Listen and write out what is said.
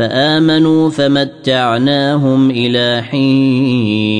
فآمنوا فمتعناهم إلى حين.